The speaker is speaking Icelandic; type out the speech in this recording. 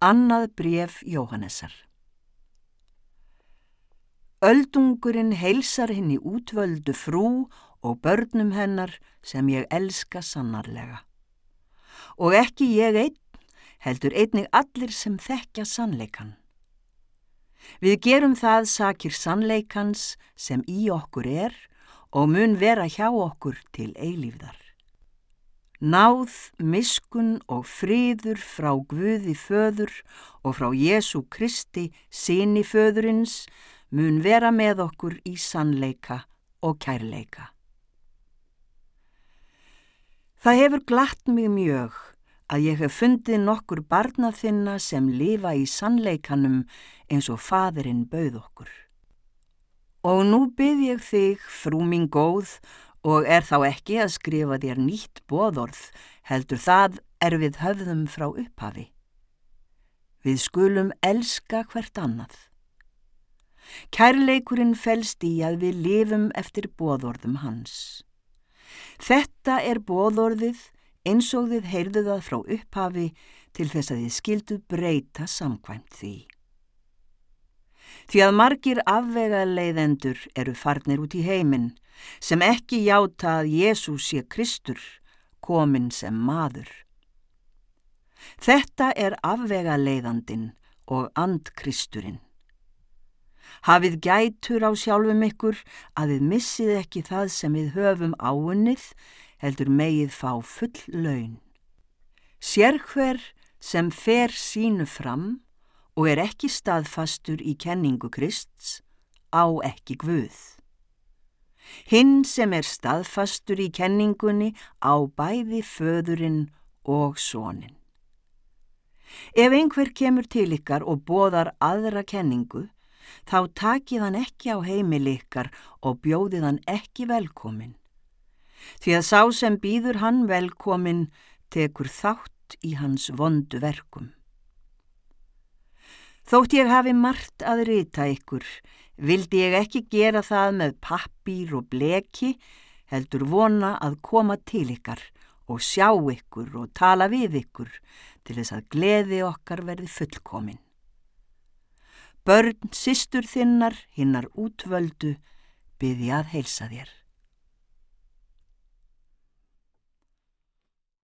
Annað bref Jóhannesar Öldungurinn heilsar henni útvöldu frú og börnum hennar sem ég elska sannarlega. Og ekki ég einn, heldur einnig allir sem þekkja sannleikan. Við gerum það sakir sannleikans sem í okkur er og mun vera hjá okkur til eilífðar. Náð, miskun og friður frá Guði föður og frá Jésu Kristi, síni föðurins, mun vera með okkur í sannleika og kærleika. Það hefur glatt mig mjög að ég hef fundið nokkur barna þinna sem lifa í sannleikanum eins og fadurinn bauð okkur. Og nú byrð ég þig, frú mín góð, og er þá ekki að skrifa þér nýtt bóðorð, heldur það er við höfðum frá upphafi. Við skulum elska hvert annað. Kærleikurinn felst í að við lifum eftir bóðorðum hans. Þetta er bóðorðið eins og þið heyrðu það frá upphafi til þess að þið skildu breyta samkvæmt því. Því að margir afvega leiðendur eru farnir út í heiminn sem ekki játa að Jésús sé Kristur, komin sem maður. Þetta er afvega leiðandin og andkristurinn. Hafið gætur á sjálfum ykkur að þið missið ekki það sem við höfum áunnið, heldur megið fá full laun. Sérhver sem fer sínu fram og er ekki staðfastur í kenningu Krists, á ekki Guð. Hinn sem er staðfastur í kenningunni á bæði föðurinn og sónin. Ef einhver kemur til ykkar og boðar aðra kenningu, þá takið hann ekki á heimil ykkar og bjóðið hann ekki velkomin. Því að sá sem býður hann velkomin tekur þátt í hans vondu verkum. Þótt ég hafi margt að rita ykkur, vildi ég ekki gera það með pappír og bleki, heldur vona að koma til ykkar og sjá ykkur og tala við ykkur til þess að gleði okkar verði fullkomin. Börn, sýstur þinnar, hinnar útvöldu, byði að heilsa þér.